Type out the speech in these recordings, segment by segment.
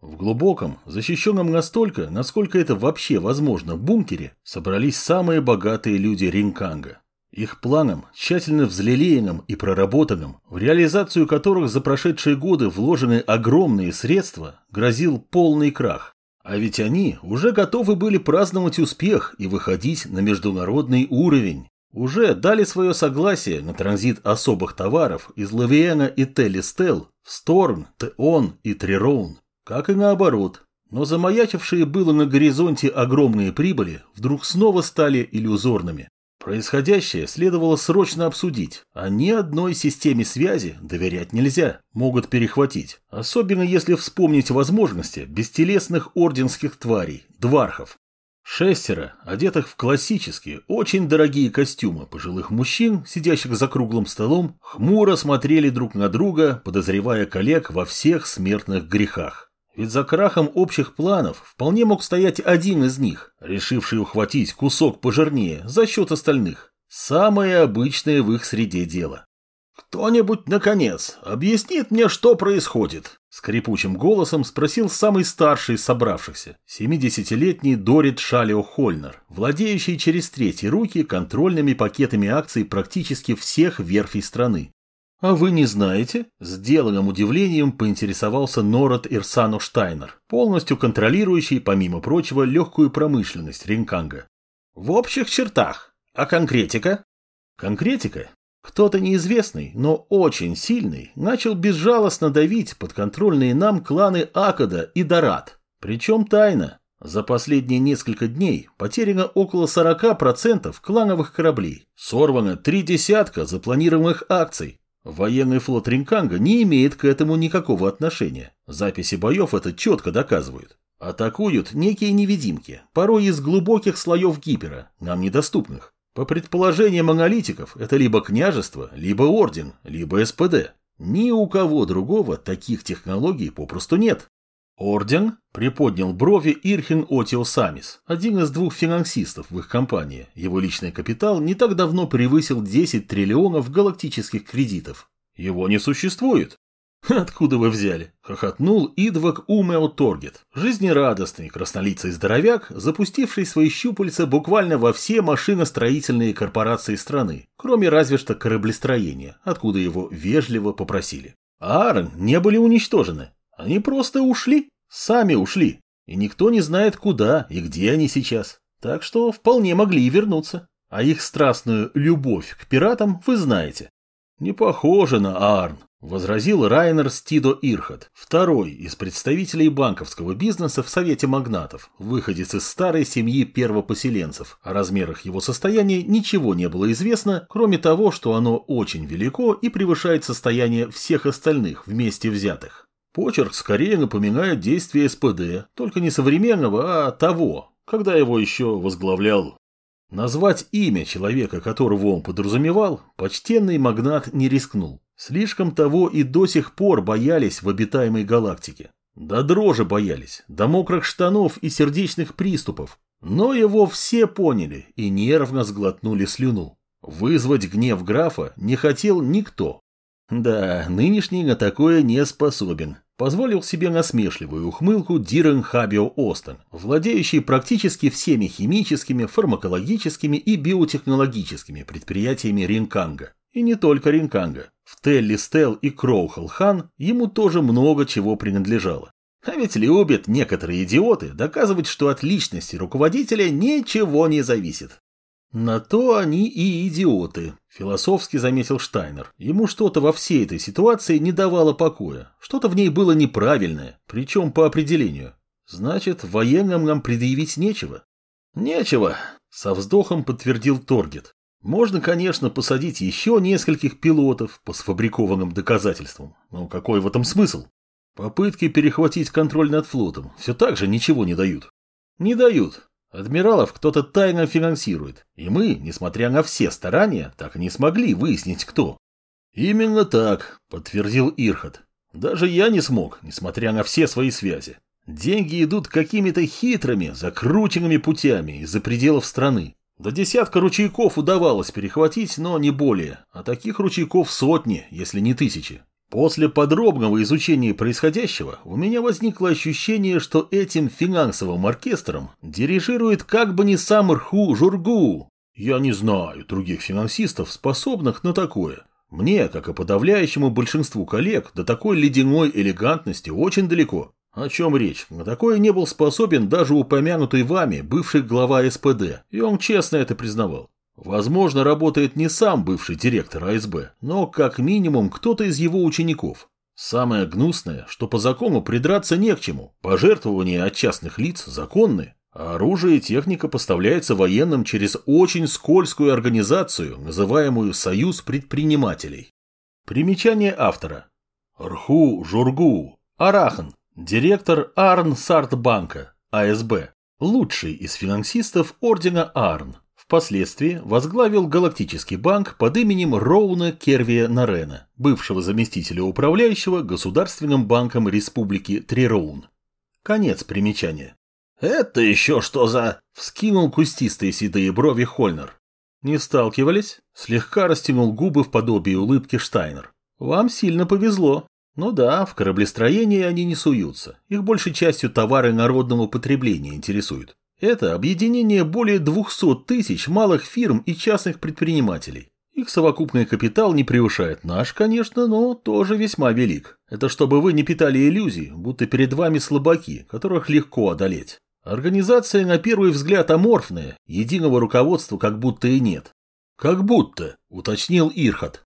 В глубоком, защищенном настолько, насколько это вообще возможно, бункере собрались самые богатые люди Ринканга. Их планом, тщательно взлелеянным и проработанным, в реализацию которых за прошедшие годы вложены огромные средства, грозил полный крах. А ведь они уже готовы были праздновать успех и выходить на международный уровень. Уже дали свое согласие на транзит особых товаров из Лавиэна и Телестел в Сторн, Теон и Трироун, как и наоборот. Но замаячившие было на горизонте огромные прибыли вдруг снова стали иллюзорными. Происходящее следовало срочно обсудить, а ни одной системе связи доверять нельзя, могут перехватить, особенно если вспомнить возможности бестелесных орденских тварей, двархов. Шестеро, одетых в классические, очень дорогие костюмы пожилых мужчин, сидящих за круглым столом, хмуро смотрели друг на друга, подозревая коллег во всех смертных грехах. Ведь за крахом общих планов вполне мог стоять один из них, решивший ухватить кусок пожирнее за счет остальных. Самое обычное в их среде дело. «Кто-нибудь, наконец, объяснит мне, что происходит?» Скрипучим голосом спросил самый старший из собравшихся, 70-летний Дорит Шалио Хольнер, владеющий через третьи руки контрольными пакетами акций практически всех верфей страны. «А вы не знаете?» – с деланным удивлением поинтересовался Норот Ирсану Штайнер, полностью контролирующий, помимо прочего, легкую промышленность Ринканга. «В общих чертах. А конкретика?» «Конкретика? Кто-то неизвестный, но очень сильный, начал безжалостно давить подконтрольные нам кланы Акада и Дорат. Причем тайно. За последние несколько дней потеряно около 40% клановых кораблей. Сорвано три десятка запланированных акций. Военный флот Ринканга не имеет к этому никакого отношения. Записи боев это четко доказывают. Атакуют некие невидимки, порой из глубоких слоев гипера, нам недоступных. По предположениям аналитиков, это либо княжество, либо орден, либо СПД. Ни у кого другого таких технологий попросту нет. Орден приподнял брови Ирхин Отио Самис, один из двух финансистов в их компании. Его личный капитал не так давно превысил 10 триллионов галактических кредитов. Его не существует. «Откуда вы взяли?» – хохотнул Идвак Умео Торгет, жизнерадостный краснолицый здоровяк, запустивший свои щупальца буквально во все машиностроительные корпорации страны, кроме разве что кораблестроения, откуда его вежливо попросили. Аарон не были уничтожены, они просто ушли, сами ушли, и никто не знает, куда и где они сейчас. Так что вполне могли и вернуться. А их страстную любовь к пиратам вы знаете. Не похоже на Арн, возразил Райнер Стидо Ирхат, второй из представителей банковского бизнеса в Совете магнатов, выходец из старой семьи первопоселенцев. О размерах его состояния ничего не было известно, кроме того, что оно очень велико и превышает состояние всех остальных вместе взятых. Почерк скорее напоминает действие СПД, только не современного, а того, когда его еще возглавлял. Назвать имя человека, которого он подразумевал, почтенный магнат не рискнул. Слишком того и до сих пор боялись в обитаемой галактике. До дрожи боялись, до мокрых штанов и сердечных приступов. Но его все поняли и нервно сглотнули слюну. Вызвать гнев графа не хотел никто. Да, нынешний на такое не способен. Позволил себе насмешливую ухмылку Дирен Хабио Остен, владеющий практически всеми химическими, фармакологическими и биотехнологическими предприятиями Ринканга. И не только Ринканга. В Телли Стел и Кроухалхан ему тоже много чего принадлежало. А ведь любят некоторые идиоты доказывать, что от личности руководителя ничего не зависит. На то они и идиоты, философски заметил Штайнер. Ему что-то во всей этой ситуации не давало покоя. Что-то в ней было неправильное, причем по определению. Значит, военным нам предъявить нечего. Нечего, со вздохом подтвердил Торгет. Можно, конечно, посадить еще нескольких пилотов по сфабрикованным доказательствам. Но какой в этом смысл? Попытки перехватить контроль над флотом все так же ничего не дают. Не дают, Адмиралов кто-то тайно финансирует, и мы, несмотря на все старания, так и не смогли выяснить, кто. Именно так, подтвердил Ирхат. Даже я не смог, несмотря на все свои связи. Деньги идут какими-то хитрыми, закрученными путями из-за пределов страны. До десятка ручейков удавалось перехватить, но не более, а таких ручейков сотни, если не тысячи. После подробного изучения происходящего у меня возникло ощущение, что этим финансовым оркестром дирижирует как бы не сам Рху Жургу. Я не знаю других финансистов, способных на такое. Мне, как и подавляющему большинству коллег, до такой ледяной элегантности очень далеко. О чем речь? На такое не был способен даже упомянутый вами бывший глава СПД, и он честно это признавал. Возможно, работает не сам бывший директор АСБ, но как минимум кто-то из его учеников. Самое гнусное, что по закону придраться не к чему. Пожертвования от частных лиц законны, а оружие и техника поставляется военным через очень скользкую организацию, называемую «Союз предпринимателей». Примечание автора. Рху Жургу, Арахан, директор Арн Сартбанка, АСБ, лучший из финансистов ордена Арн. Впоследствии возглавил Галактический банк под именем Роуна Кервия Нарена, бывшего заместителя управляющего Государственным банком Республики Трироун. Конец примечания. «Это еще что за...» — вскинул кустистые седые брови Хольнер. «Не сталкивались?» — слегка растянул губы в подобии улыбки Штайнер. «Вам сильно повезло. Ну да, в кораблестроении они не суются. Их большей частью товары народного потребления интересуют. Это объединение более 200 тысяч малых фирм и частных предпринимателей. Их совокупный капитал не превышает наш, конечно, но тоже весьма велик. Это чтобы вы не питали иллюзий, будто перед вами слабаки, которых легко одолеть. Организация на первый взгляд аморфная, единого руководства как будто и нет. Как будто, уточнил Ирхат.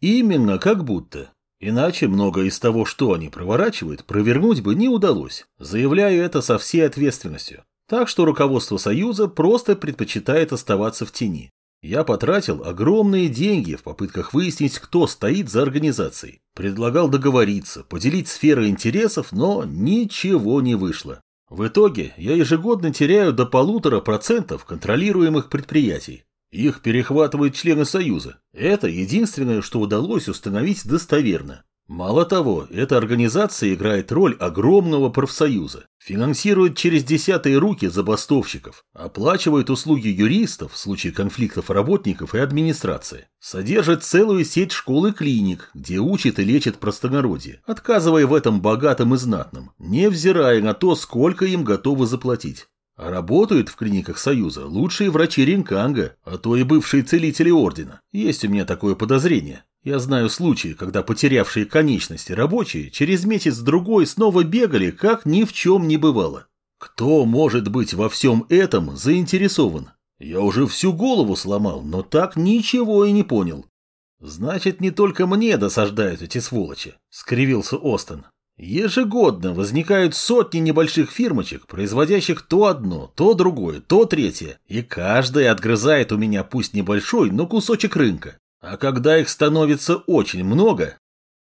Именно как будто. Иначе многое из того, что они проворачивают, провернуть бы не удалось. Заявляю это со всей ответственностью. Так что руководство Союза просто предпочитает оставаться в тени. Я потратил огромные деньги в попытках выяснить, кто стоит за организацией. Предлагал договориться, поделить сферы интересов, но ничего не вышло. В итоге я ежегодно теряю до полутора процентов контролируемых предприятий. Их перехватывают члены Союза. Это единственное, что удалось установить достоверно. Мало того, эта организация играет роль огромного профсоюза, финансирует через десятые руки забастовщиков, оплачивает услуги юристов в случае конфликтов работников и администрации, содержит целую сеть школ и клиник, где учит и лечит простонародье, отказывая в этом богатым и знатным, невзирая на то, сколько им готовы заплатить. А работают в клиниках Союза лучшие врачи Ринканга, а то и бывшие целители Ордена. Есть у меня такое подозрение. Я знаю случаи, когда потерявшие конечности рабочие через месяц-другой снова бегали, как ни в чем не бывало. Кто может быть во всем этом заинтересован? Я уже всю голову сломал, но так ничего и не понял. Значит, не только мне досаждают эти сволочи, скривился Остон. Ежегодно возникают сотни небольших фирмочек, производящих то одно, то другое, то третье, и каждая отгрызает у меня пусть небольшой, но кусочек рынка. А когда их становится очень много...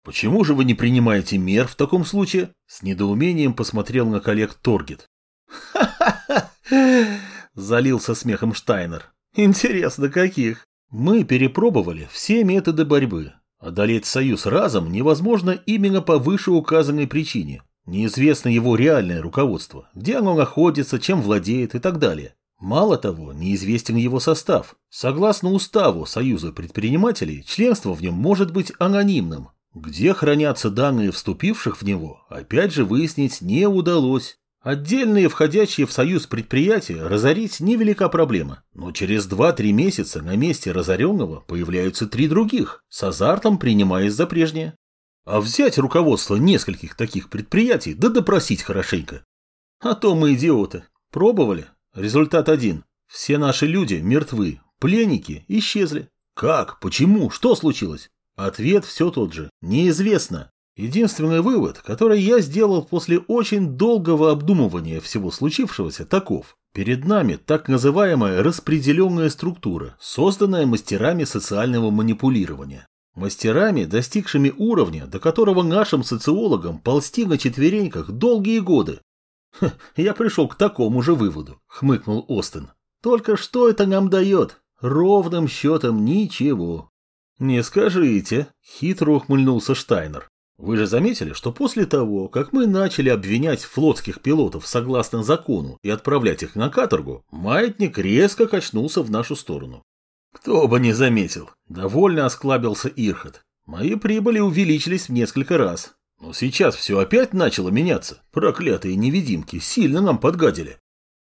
Почему же вы не принимаете мер в таком случае? С недоумением посмотрел на коллег Торгет. «Ха-ха-ха!» Залился смехом Штайнер. «Интересно, каких?» Мы перепробовали все методы борьбы. Одолеть союз разом невозможно именно по вышеуказанной причине. Неизвестно его реальное руководство, где оно находится, чем владеет и так далее. Мало того, неизвестен его состав. Согласно уставу Союза предпринимателей, членство в нем может быть анонимным. Где хранятся данные вступивших в него, опять же выяснить не удалось. Отдельные входящие в союз предприятия разорить невелика проблема, но через 2-3 месяца на месте разоренного появляются три других, с азартом принимаясь за прежнее. А взять руководство нескольких таких предприятий, да допросить хорошенько. А то мы идиоты. Пробовали, Результат один. Все наши люди мертвы, пленники исчезли. Как? Почему? Что случилось? Ответ все тот же. Неизвестно. Единственный вывод, который я сделал после очень долгого обдумывания всего случившегося, таков. Перед нами так называемая распределенная структура, созданная мастерами социального манипулирования. Мастерами, достигшими уровня, до которого нашим социологам ползти на четвереньках долгие годы, «Я пришел к такому же выводу», — хмыкнул Остин. «Только что это нам дает? Ровным счетом ничего». «Не скажите», — хитро ухмыльнулся Штайнер. «Вы же заметили, что после того, как мы начали обвинять флотских пилотов согласно закону и отправлять их на каторгу, маятник резко качнулся в нашу сторону». «Кто бы не заметил», — довольно осклабился Ирхат. Мои прибыли увеличились в несколько раз. Но сейчас все опять начало меняться. Проклятые невидимки сильно нам подгадили.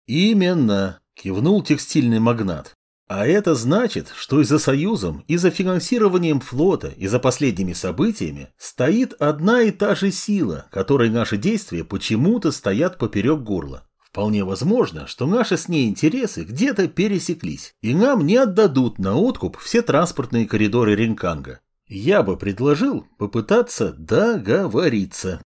Именно, кивнул текстильный магнат. А это значит, что и за Союзом, и за финансированием флота, и за последними событиями стоит одна и та же сила, которой наши действия почему-то стоят поперек горла. Вполне возможно, что наши с ней интересы где-то пересеклись, и нам не отдадут на откуп все транспортные коридоры Ринканга. Я бы предложил попытаться договориться.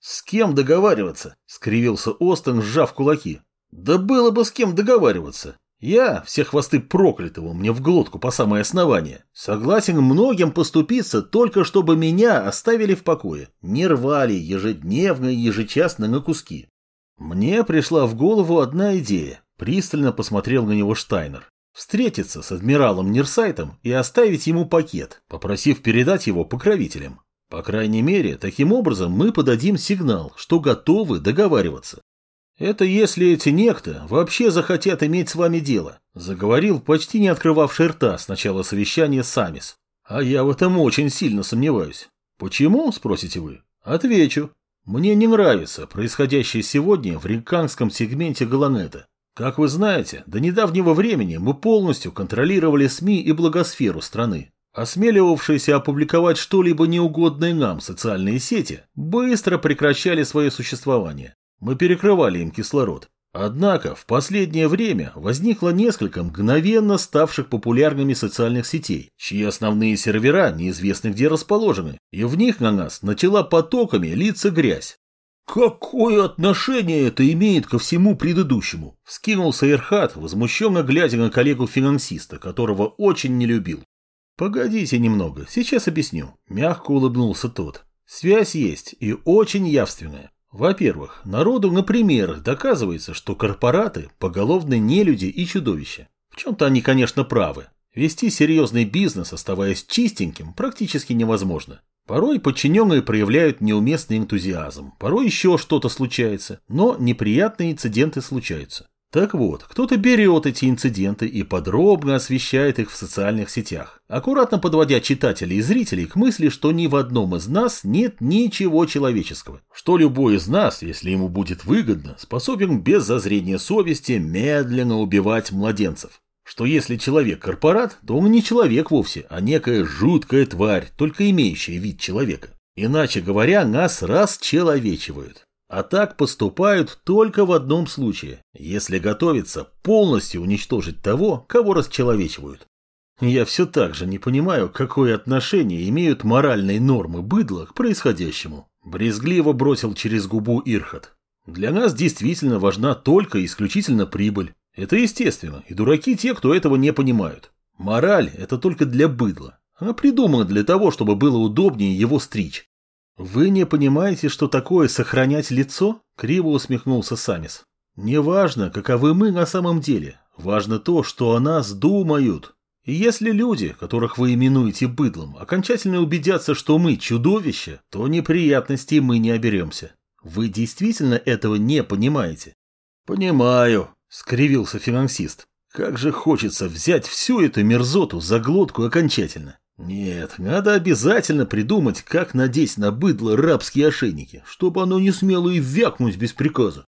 «С кем договариваться?» — скривился Остен, сжав кулаки. «Да было бы с кем договариваться. Я, все хвосты проклятого, мне в глотку по самое основание, согласен многим поступиться, только чтобы меня оставили в покое, не рвали ежедневно и ежечасно на куски. Мне пришла в голову одна идея. Пристально посмотрел на него Штайнер. Встретиться с адмиралом Нерсайтом и оставить ему пакет, попросив передать его покровителям. По крайней мере, таким образом мы подадим сигнал, что готовы договариваться. Это если эти некто вообще захотят иметь с вами дело, заговорил почти не открывавший рта с начала совещания Самис. А я в этом очень сильно сомневаюсь. Почему, спросите вы? Отвечу. Мне не нравится происходящее сегодня в ринканском сегменте Галанета. Как вы знаете, до недавнего времени мы полностью контролировали СМИ и благосферу страны. Осмеливавшиеся опубликовать что-либо неугодное нам социальные сети быстро прекращали свое существование. Мы перекрывали им кислород. Однако в последнее время возникло несколько мгновенно ставших популярными социальных сетей, чьи основные сервера неизвестны где расположены, и в них на нас начала потоками литься грязь. «Какое отношение это имеет ко всему предыдущему?» – вскинулся Ирхат, возмущенно глядя на коллегу-финансиста, которого очень не любил. «Погодите немного, сейчас объясню», – мягко улыбнулся тот. «Связь есть и очень явственная. Во-первых, народу на примерах доказывается, что корпораты – поголовные нелюди и чудовища. В чем-то они, конечно, правы. Вести серьезный бизнес, оставаясь чистеньким, практически невозможно. Порой подчиненные проявляют неуместный энтузиазм, порой еще что-то случается, но неприятные инциденты случаются. Так вот, кто-то берет эти инциденты и подробно освещает их в социальных сетях, аккуратно подводя читателей и зрителей к мысли, что ни в одном из нас нет ничего человеческого, что любой из нас, если ему будет выгодно, способен без зазрения совести медленно убивать младенцев. Что если человек корпорат, то он не человек вовсе, а некая жуткая тварь, только имеющая вид человека. Иначе говоря, нас расчеловечивают. А так поступают только в одном случае, если готовится полностью уничтожить того, кого расчеловечивают. Я все так же не понимаю, какое отношение имеют моральные нормы быдла к происходящему. Брезгливо бросил через губу Ирхат. Для нас действительно важна только исключительно прибыль. Это естественно, и дураки те, кто этого не понимают. Мораль – это только для быдла. Она придумана для того, чтобы было удобнее его стричь. «Вы не понимаете, что такое сохранять лицо?» – криво усмехнулся Самис. «Неважно, каковы мы на самом деле. Важно то, что о нас думают. И если люди, которых вы именуете быдлом, окончательно убедятся, что мы чудовища, то неприятностей мы не оберемся. Вы действительно этого не понимаете?» «Понимаю», – скривился финансист. «Как же хочется взять всю эту мерзоту за глотку окончательно. Нет, надо обязательно придумать, как надеть на быдло рабские ошейники, чтобы оно не смело и вякнуть без приказа.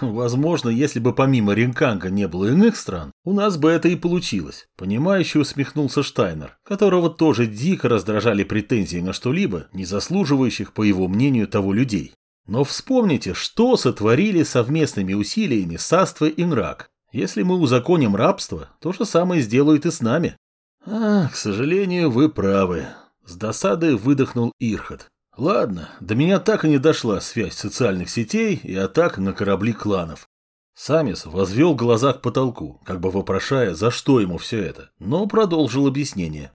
Возможно, если бы помимо Ринканга не было иных стран, у нас бы это и получилось. Понимающе усмехнулся Штайнер, которого тоже дико раздражали претензии на что-либо, не заслуживающих, по его мнению, того людей. Но вспомните, что сотворили совместными усилиями Саства и Нрак. Если мы узаконим рабство, то же самое сделают и с нами. «А, к сожалению, вы правы», — с досадой выдохнул Ирхат. «Ладно, до меня так и не дошла связь социальных сетей и атак на корабли кланов». Самис возвел глаза к потолку, как бы вопрошая, за что ему все это, но продолжил объяснение.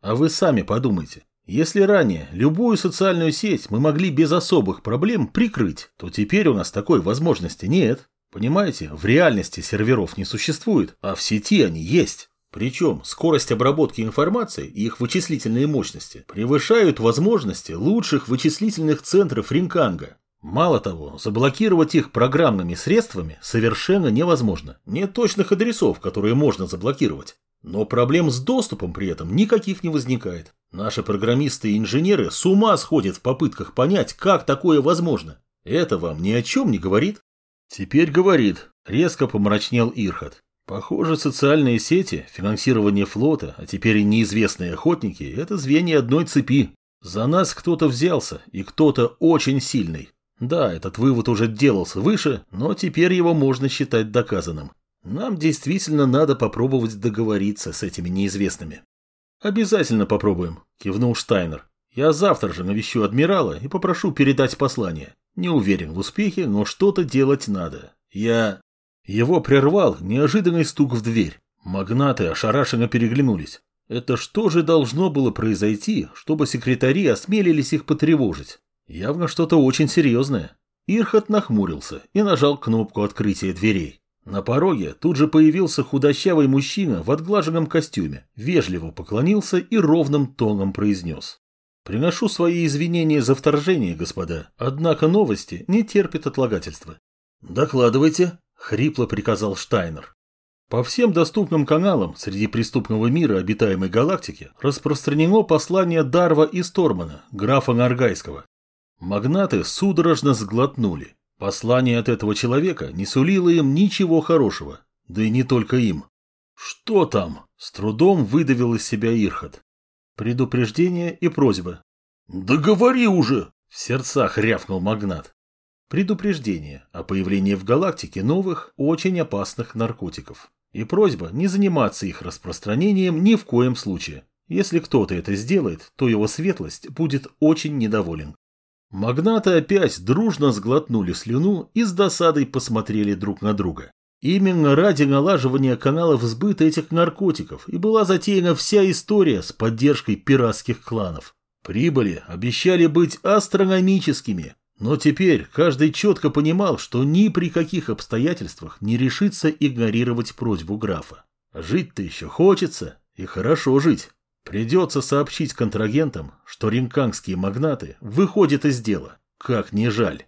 «А вы сами подумайте, если ранее любую социальную сеть мы могли без особых проблем прикрыть, то теперь у нас такой возможности нет. Понимаете, в реальности серверов не существует, а в сети они есть. Причем скорость обработки информации и их вычислительные мощности превышают возможности лучших вычислительных центров Ринканга. Мало того, заблокировать их программными средствами совершенно невозможно. Нет точных адресов, которые можно заблокировать. Но проблем с доступом при этом никаких не возникает. Наши программисты и инженеры с ума сходят в попытках понять, как такое возможно. Это вам ни о чем не говорит? Теперь говорит, резко помрачнел Ирхат. Похоже, социальные сети, финансирование флота, а теперь и неизвестные охотники – это звенья одной цепи. За нас кто-то взялся, и кто-то очень сильный. Да, этот вывод уже делался выше, но теперь его можно считать доказанным. Нам действительно надо попробовать договориться с этими неизвестными. Обязательно попробуем, кивнул Штайнер. Я завтра же навещу адмирала и попрошу передать послание. Не уверен в успехе, но что-то делать надо. Я... Его прервал неожиданный стук в дверь. Магнаты ошарашенно переглянулись. Это что же должно было произойти, чтобы секретари осмелились их потревожить? Явно что-то очень серьезное. Ирхат нахмурился и нажал кнопку открытия дверей. На пороге тут же появился худощавый мужчина в отглаженном костюме, вежливо поклонился и ровным тоном произнес. «Приношу свои извинения за вторжение, господа, однако новости не терпят отлагательства». «Докладывайте», — хрипло приказал Штайнер. По всем доступным каналам среди преступного мира обитаемой галактики распространено послание Дарва и Стормана, графа Наргайского. Магнаты судорожно сглотнули. Послание от этого человека не сулило им ничего хорошего, да и не только им. «Что там?» – с трудом выдавил из себя Ирхат. Предупреждение и просьба. «Да говори уже!» – в сердцах рявкнул магнат. Предупреждение о появлении в галактике новых, очень опасных наркотиков. И просьба не заниматься их распространением ни в коем случае. Если кто-то это сделает, то его светлость будет очень недоволен. Магнаты опять дружно сглотнули слюну и с досадой посмотрели друг на друга. Именно ради налаживания каналов сбыта этих наркотиков и была затеяна вся история с поддержкой пиратских кланов. Прибыли обещали быть астрономическими, но теперь каждый четко понимал, что ни при каких обстоятельствах не решится игнорировать просьбу графа. Жить-то еще хочется, и хорошо жить. Придется сообщить контрагентам, что ринкангские магнаты выходят из дела. Как не жаль.